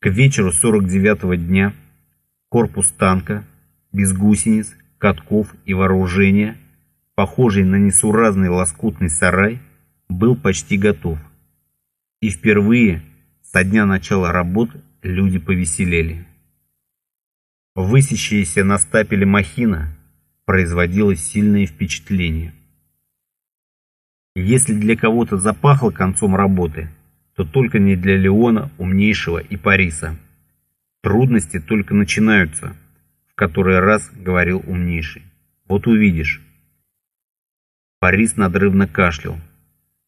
К вечеру 49-го дня корпус танка, без гусениц, катков и вооружения, похожий на несуразный лоскутный сарай, был почти готов. И впервые со дня начала работ люди повеселели. Высящаяся на стапеле махина производила сильное впечатление. Если для кого-то запахло концом работы, то только не для Леона, умнейшего и Париса. Трудности только начинаются, в который раз говорил умнейший. Вот увидишь. Парис надрывно кашлял.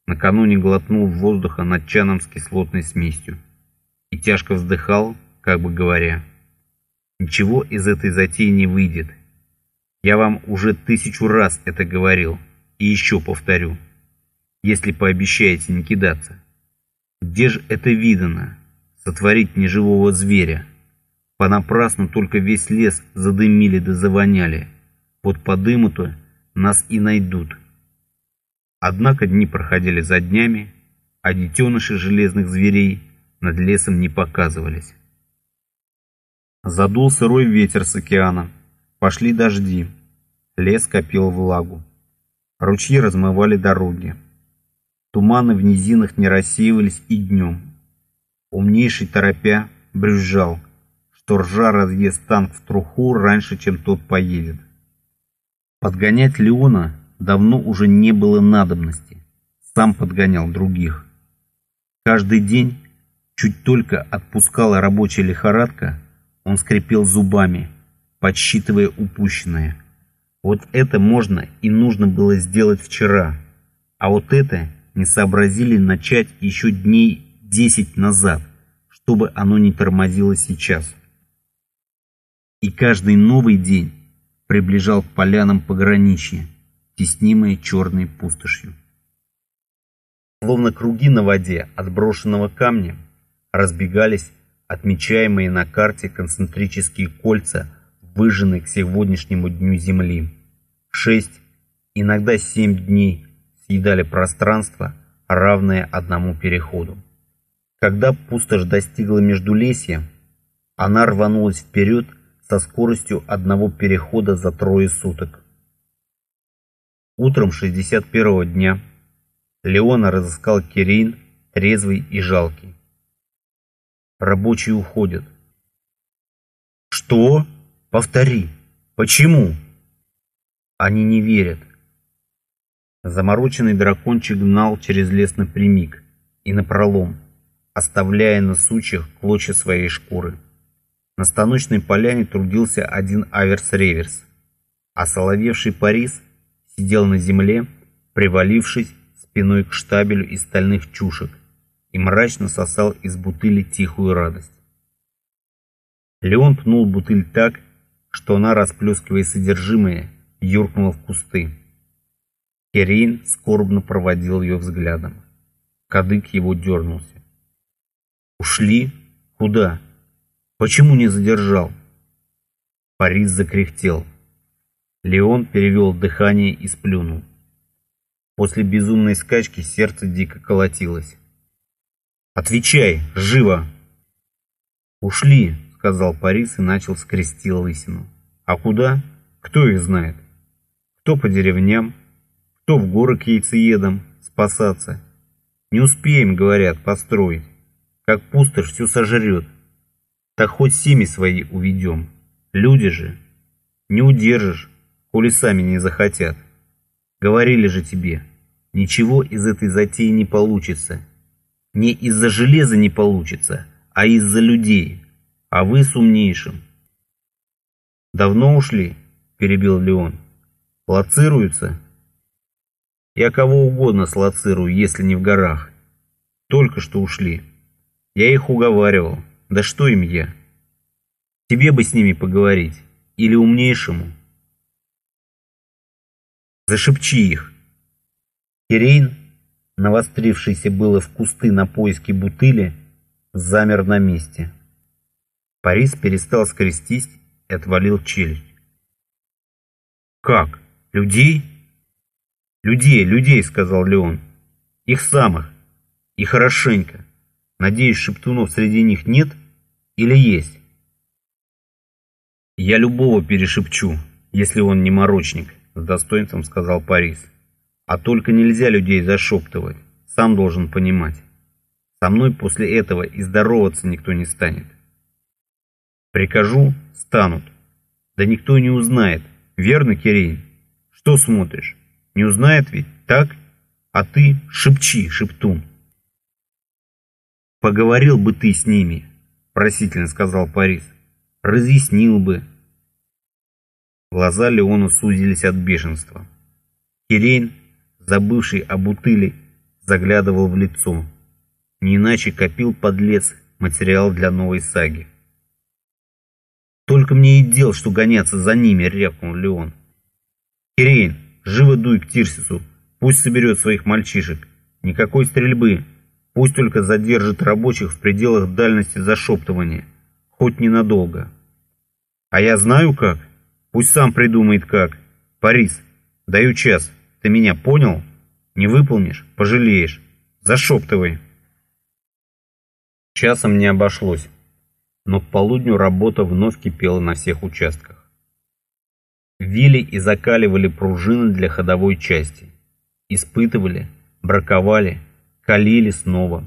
Накануне глотнул воздуха над чаном с кислотной смесью. И тяжко вздыхал, как бы говоря, «Ничего из этой затеи не выйдет. Я вам уже тысячу раз это говорил, и еще повторю, если пообещаете не кидаться. Где же это видано, сотворить неживого зверя? Понапрасну только весь лес задымили да завоняли. Вот по дыму-то нас и найдут». Однако дни проходили за днями, а детеныши железных зверей над лесом не показывались. Задул сырой ветер с океана, пошли дожди, лес копил влагу. Ручьи размывали дороги. Туманы в низинах не рассеивались и днем. Умнейший торопя брюзжал, что ржа разъест танк в труху раньше, чем тот поедет. Подгонять Леона давно уже не было надобности. Сам подгонял других. Каждый день, чуть только отпускала рабочая лихорадка, он скрипел зубами, подсчитывая упущенное. Вот это можно и нужно было сделать вчера, а вот это не сообразили начать еще дней десять назад, чтобы оно не тормозило сейчас. И каждый новый день приближал к полянам пограничья, теснимые черной пустошью. Словно круги на воде от брошенного камня разбегались отмечаемые на карте концентрические кольца, выжженные к сегодняшнему дню Земли. Шесть, иногда семь дней съедали пространство, равное одному переходу. Когда пустошь достигла Междулесья, она рванулась вперед со скоростью одного перехода за трое суток. Утром 61-го дня Леона разыскал Кирин, трезвый и жалкий. Рабочие уходят. Что? Повтори. Почему? Они не верят. Замороченный дракончик гнал через лес напрямик и напролом, оставляя на сучьях клочья своей шкуры. На станочной поляне трудился один аверс-реверс, а соловевший Парис – сидел на земле, привалившись спиной к штабелю из стальных чушек и мрачно сосал из бутыли тихую радость. Леон пнул бутыль так, что она, расплескивая содержимое, юркнула в кусты. Керейн скорбно проводил ее взглядом. Кадык его дернулся. «Ушли? Куда? Почему не задержал?» Парис закряхтел. Леон перевел дыхание и сплюнул. После безумной скачки сердце дико колотилось. «Отвечай! Живо!» «Ушли!» — сказал Парис и начал скрести лысину. «А куда? Кто их знает? Кто по деревням? Кто в горы к яйцеедам спасаться? Не успеем, говорят, построить. Как пустошь все сожрет. Так хоть семьи свои уведем. Люди же. Не удержишь коли сами не захотят. Говорили же тебе, ничего из этой затеи не получится. Не из-за железа не получится, а из-за людей, а вы с умнейшим. Давно ушли, перебил Леон. Лоцируются? Я кого угодно слоцирую, если не в горах. Только что ушли. Я их уговаривал. Да что им я? Тебе бы с ними поговорить. Или умнейшему. Зашепчи их. Кирейн, навострившийся было в кусты на поиски бутыли, замер на месте. Парис перестал скрестись и отвалил челюсть. «Как? Людей?» «Людей, людей», — сказал Леон. «Их самых. И хорошенько. Надеюсь, шептунов среди них нет?» Или есть? Я любого перешепчу, если он не морочник, с достоинством сказал Парис. А только нельзя людей зашептывать, сам должен понимать. Со мной после этого и здороваться никто не станет. Прикажу, станут. Да никто не узнает, верно, Кирейн? Что смотришь? Не узнает ведь, так? А ты шепчи, шептун. Поговорил бы ты с ними, просительно сказал Парис. Разъяснил бы. Глаза Леона сузились от бешенства. Кирейн, забывший о бутыле, заглядывал в лицо. Не иначе копил подлец материал для новой саги. «Только мне и дел, что гоняться за ними», — рявкнул Леон. «Кирейн, живо дуй к Тирсису, пусть соберет своих мальчишек. Никакой стрельбы, Пусть только задержит рабочих в пределах дальности зашептывания, хоть ненадолго. А я знаю как. Пусть сам придумает как. Парис, даю час. Ты меня понял? Не выполнишь, пожалеешь. Зашептывай. Часом не обошлось, но к полудню работа вновь кипела на всех участках. Вили и закаливали пружины для ходовой части. Испытывали, браковали, калили снова.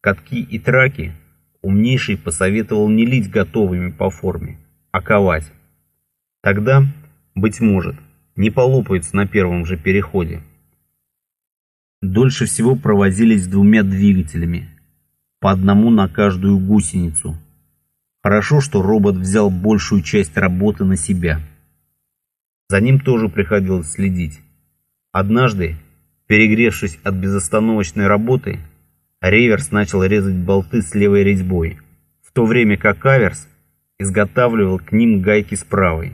Катки и траки умнейший посоветовал не лить готовыми по форме, а ковать. Тогда, быть может, не полопаются на первом же переходе. Дольше всего провозились двумя двигателями, по одному на каждую гусеницу. Хорошо, что робот взял большую часть работы на себя. За ним тоже приходилось следить. Однажды Перегревшись от безостановочной работы, реверс начал резать болты с левой резьбой, в то время как аверс изготавливал к ним гайки с правой.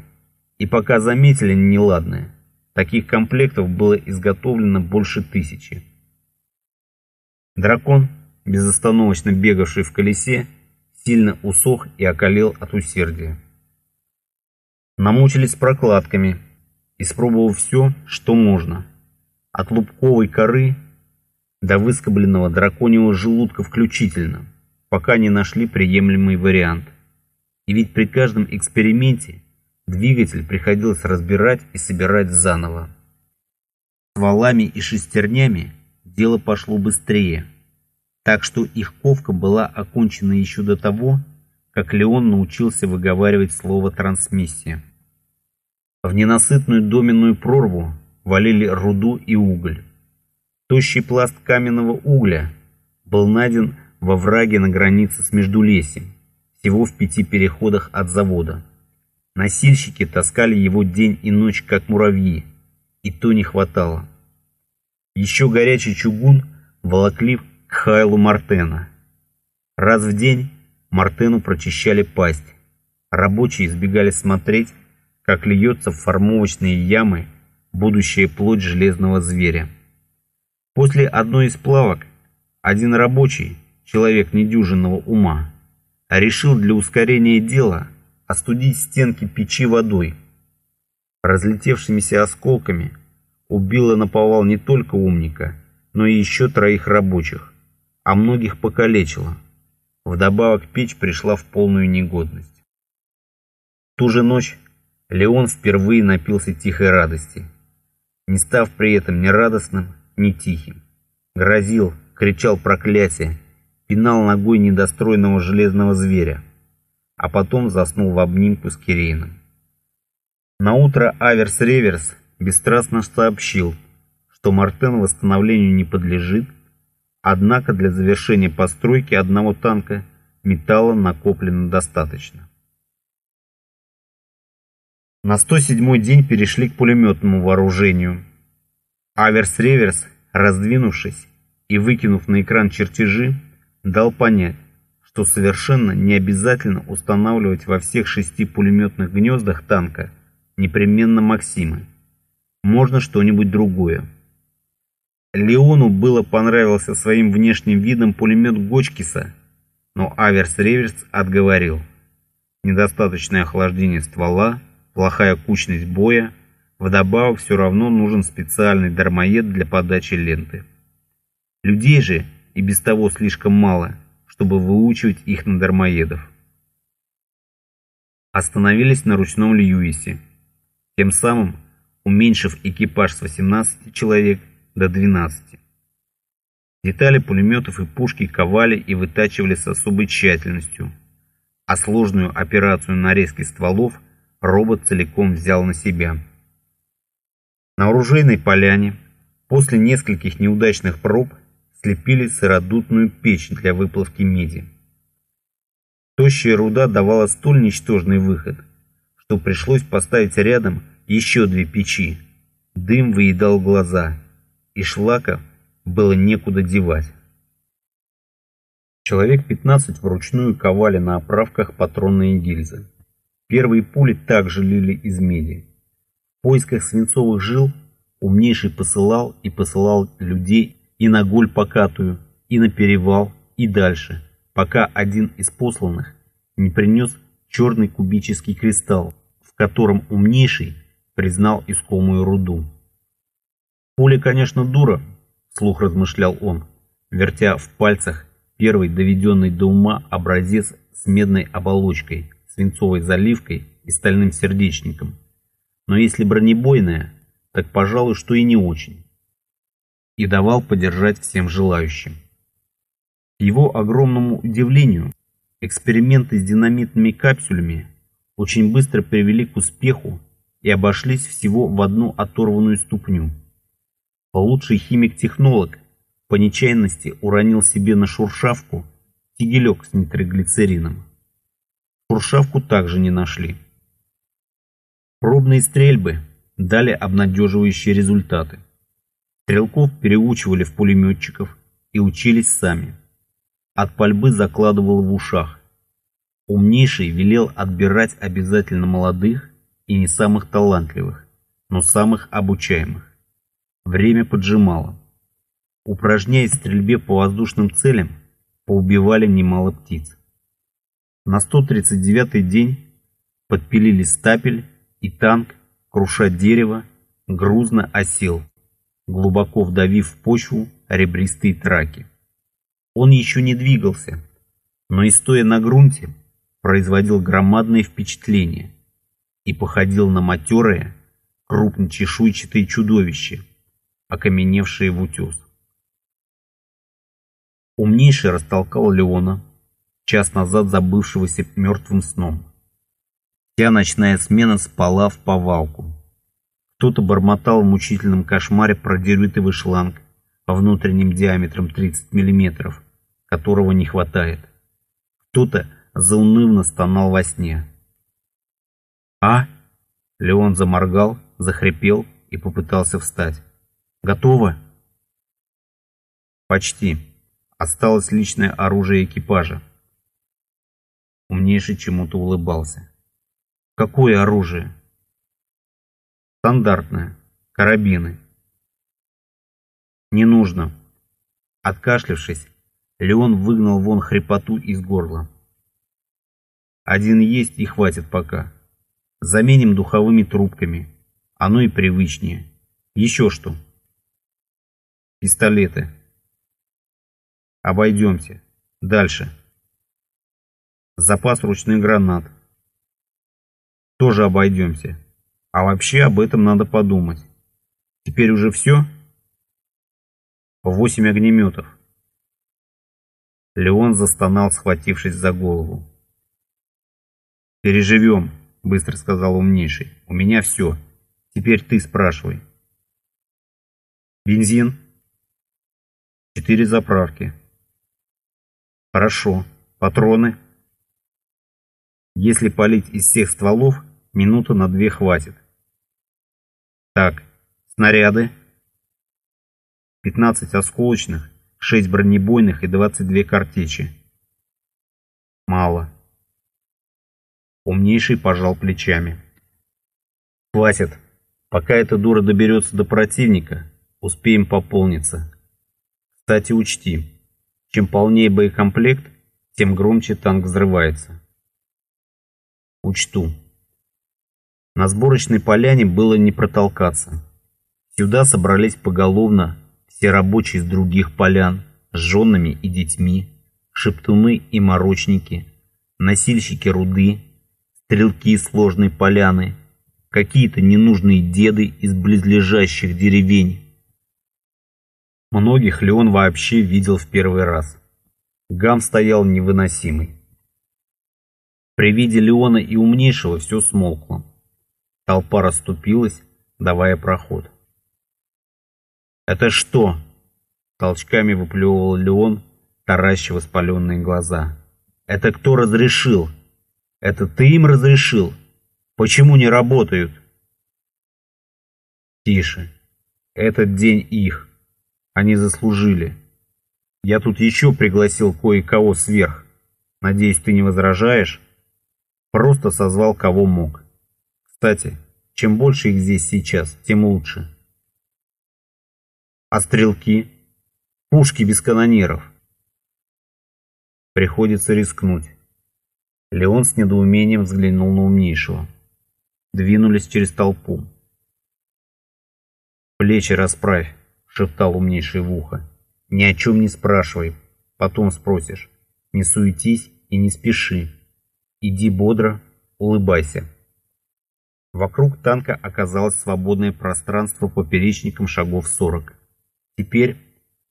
И пока заметили неладное, таких комплектов было изготовлено больше тысячи. Дракон, безостановочно бегавший в колесе, сильно усох и околел от усердия. Намучились прокладками, испробовав все, что можно – от лубковой коры до выскобленного драконьего желудка включительно, пока не нашли приемлемый вариант. И ведь при каждом эксперименте двигатель приходилось разбирать и собирать заново. С валами и шестернями дело пошло быстрее, так что их ковка была окончена еще до того, как Леон научился выговаривать слово «трансмиссия». В ненасытную доменную прорву валили руду и уголь. Тощий пласт каменного угля был найден во враге на границе с Междулесьем, всего в пяти переходах от завода. Носильщики таскали его день и ночь, как муравьи, и то не хватало. Еще горячий чугун волокли к Хайлу Мартена. Раз в день Мартену прочищали пасть. Рабочие избегали смотреть, как льется в формовочные ямы будущая плоть железного зверя. После одной из плавок один рабочий, человек недюжинного ума, решил для ускорения дела остудить стенки печи водой. Разлетевшимися осколками убило наповал не только умника, но и еще троих рабочих, а многих покалечило. Вдобавок печь пришла в полную негодность. В ту же ночь Леон впервые напился тихой радости – не став при этом ни радостным, ни тихим. Грозил, кричал проклятия, пинал ногой недостроенного железного зверя, а потом заснул в обнимку с Кирейном. Наутро Аверс-Реверс бесстрастно сообщил, что Мартен восстановлению не подлежит, однако для завершения постройки одного танка металла накоплено достаточно. На 107-й день перешли к пулеметному вооружению. Аверс-реверс, раздвинувшись и выкинув на экран чертежи, дал понять, что совершенно не обязательно устанавливать во всех шести пулеметных гнездах танка непременно Максимы. Можно что-нибудь другое. Леону было понравился своим внешним видом пулемет Гочкиса, но Аверс-реверс отговорил. Недостаточное охлаждение ствола – плохая кучность боя, вдобавок все равно нужен специальный дармоед для подачи ленты. Людей же и без того слишком мало, чтобы выучивать их на дармоедов. остановились на ручном Льюисе, тем самым уменьшив экипаж с 18 человек до 12. Детали пулеметов и пушки ковали и вытачивали с особой тщательностью, а сложную операцию нарезки стволов робот целиком взял на себя. На оружейной поляне после нескольких неудачных проб слепили сыродутную печь для выплавки меди. Тощая руда давала столь ничтожный выход, что пришлось поставить рядом еще две печи. Дым выедал глаза, и шлака было некуда девать. Человек 15 вручную ковали на оправках патронные гильзы. Первые пули также лили из меди. В поисках свинцовых жил умнейший посылал и посылал людей и на голь покатую, и на перевал, и дальше, пока один из посланных не принес черный кубический кристалл, в котором умнейший признал искомую руду. Пуля, конечно, дура, Слух размышлял он, вертя в пальцах первый доведенный до ума образец с медной оболочкой, свинцовой заливкой и стальным сердечником. Но если бронебойная, так, пожалуй, что и не очень. И давал подержать всем желающим. Его огромному удивлению, эксперименты с динамитными капсулями очень быстро привели к успеху и обошлись всего в одну оторванную ступню – Лучший химик-технолог по нечаянности уронил себе на шуршавку тигелек с нитроглицерином. Шуршавку также не нашли. Пробные стрельбы дали обнадеживающие результаты. Стрелков переучивали в пулеметчиков и учились сами. От пальбы закладывал в ушах. Умнейший велел отбирать обязательно молодых и не самых талантливых, но самых обучаемых. Время поджимало. Упражняясь в стрельбе по воздушным целям, поубивали немало птиц. На 139-й день подпилили стапель, и танк, круша дерево, грузно осел, глубоко вдавив в почву ребристые траки. Он еще не двигался, но и стоя на грунте, производил громадное впечатление и походил на матерое, крупночешуйчатое чудовище – окаменевшие в утес. Умнейший растолкал Леона, час назад забывшегося мертвым сном. Вся ночная смена спала в повалку. Кто-то бормотал в мучительном кошмаре про дерютовый шланг внутренним диаметром 30 мм, которого не хватает. Кто-то заунывно стонал во сне. «А?» Леон заморгал, захрипел и попытался встать. Готово? Почти. Осталось личное оружие экипажа. Умнейший чему-то улыбался. Какое оружие? Стандартное. Карабины. Не нужно. Откашлившись, Леон выгнал вон хрипоту из горла. Один есть и хватит пока. Заменим духовыми трубками. Оно и привычнее. Еще что? Пистолеты. Обойдемся. Дальше. Запас ручных гранат. Тоже обойдемся. А вообще об этом надо подумать. Теперь уже все? Восемь огнеметов. Леон застонал, схватившись за голову. «Переживем», — быстро сказал умнейший. «У меня все. Теперь ты спрашивай». «Бензин?» Четыре заправки. Хорошо. Патроны? Если палить из всех стволов, минуты на две хватит. Так, снаряды. 15 осколочных, 6 бронебойных и 22 картечи. Мало. Умнейший пожал плечами. Хватит. Пока эта дура доберется до противника, успеем пополниться. Кстати, учти, чем полнее боекомплект, тем громче танк взрывается. Учту. На сборочной поляне было не протолкаться. Сюда собрались поголовно все рабочие с других полян, с женами и детьми, шептуны и морочники, носильщики руды, стрелки сложной поляны, какие-то ненужные деды из близлежащих деревень. Многих Леон вообще видел в первый раз. Гам стоял невыносимый. При виде Леона и умнейшего все смолкло. Толпа расступилась, давая проход. «Это что?» — толчками выплевывал Леон, таращив воспаленные глаза. «Это кто разрешил? Это ты им разрешил? Почему не работают?» «Тише. Этот день их. Они заслужили. Я тут еще пригласил кое-кого сверх. Надеюсь, ты не возражаешь?» Просто созвал кого мог. Кстати, чем больше их здесь сейчас, тем лучше. А стрелки? Пушки без канонеров. Приходится рискнуть. Леон с недоумением взглянул на умнейшего. Двинулись через толпу. «Плечи расправь», — шептал умнейший в ухо. «Ни о чем не спрашивай, потом спросишь. Не суетись и не спеши. Иди бодро, улыбайся». Вокруг танка оказалось свободное пространство поперечником шагов сорок. Теперь,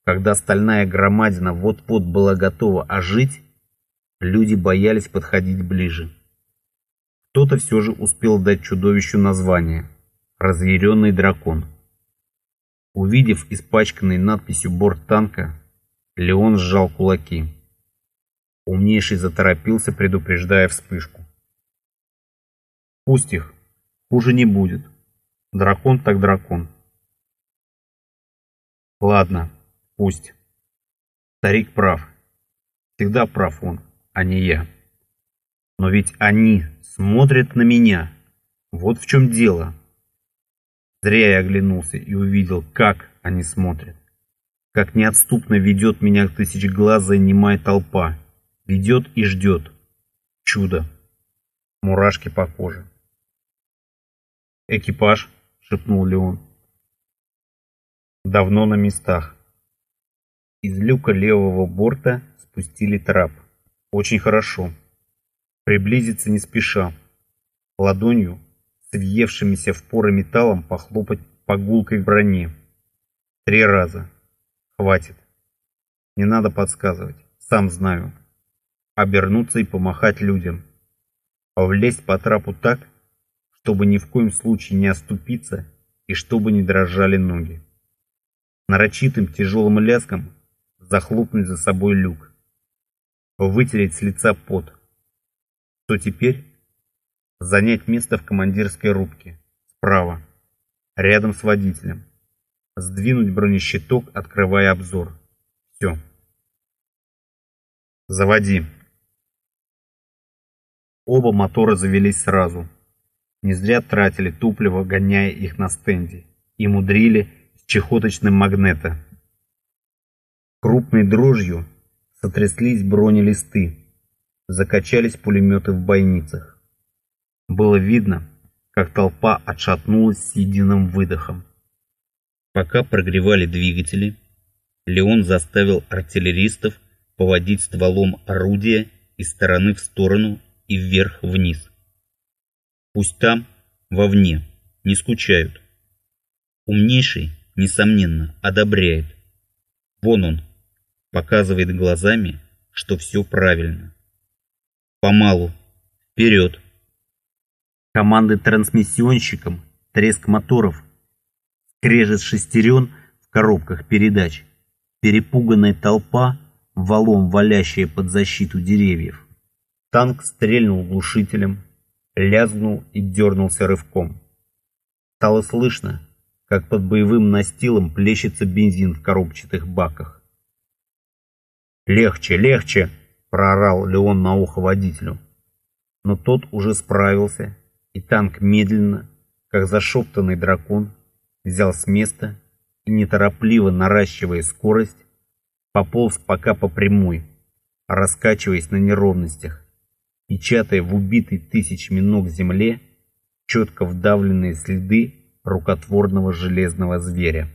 когда стальная громадина вот-вот была готова ожить, люди боялись подходить ближе. Кто-то все же успел дать чудовищу название «Разъяренный дракон». Увидев испачканный надписью борт танка, Леон сжал кулаки. Умнейший заторопился, предупреждая вспышку. «Пусть их, хуже не будет. Дракон так дракон». Ладно, пусть. Старик прав. Всегда прав он, а не я. Но ведь они смотрят на меня. Вот в чем дело. Зря я оглянулся и увидел, как они смотрят. Как неотступно ведет меня тысячеглазая немая толпа. Ведет и ждет. Чудо. Мурашки по коже. «Экипаж», — шепнул Леон давно на местах. Из люка левого борта спустили трап. Очень хорошо. Приблизиться не спеша. Ладонью с въевшимися в поры металлом похлопать по гулкой броне. Три раза. Хватит. Не надо подсказывать. Сам знаю. Обернуться и помахать людям. Влезть по трапу так, чтобы ни в коем случае не оступиться и чтобы не дрожали ноги нарочитым тяжелым лязгом захлопнуть за собой люк, вытереть с лица пот. Что теперь? Занять место в командирской рубке, справа, рядом с водителем. Сдвинуть бронещиток, открывая обзор. Все. Заводи. Оба мотора завелись сразу. Не зря тратили топливо, гоняя их на стенде. И мудрили, чехоточным магнета. Крупной дрожью сотряслись бронелисты, закачались пулеметы в бойницах. Было видно, как толпа отшатнулась с единым выдохом. Пока прогревали двигатели, Леон заставил артиллеристов поводить стволом орудия из стороны в сторону и вверх-вниз. Пусть там, вовне, не скучают. Умнейший несомненно, одобряет. Вон он, показывает глазами, что все правильно. Помалу, вперед. Команды трансмиссионщикам, треск моторов, скрежет шестерен в коробках передач, перепуганная толпа, валом валящая под защиту деревьев. Танк стрельнул глушителем, лязгнул и дернулся рывком. Стало слышно, как под боевым настилом плещется бензин в коробчатых баках. «Легче, легче!» — проорал Леон на ухо водителю. Но тот уже справился, и танк медленно, как зашептанный дракон, взял с места и, неторопливо наращивая скорость, пополз пока по прямой, раскачиваясь на неровностях, печатая в убитой тысячами ног земле четко вдавленные следы рукотворного железного зверя.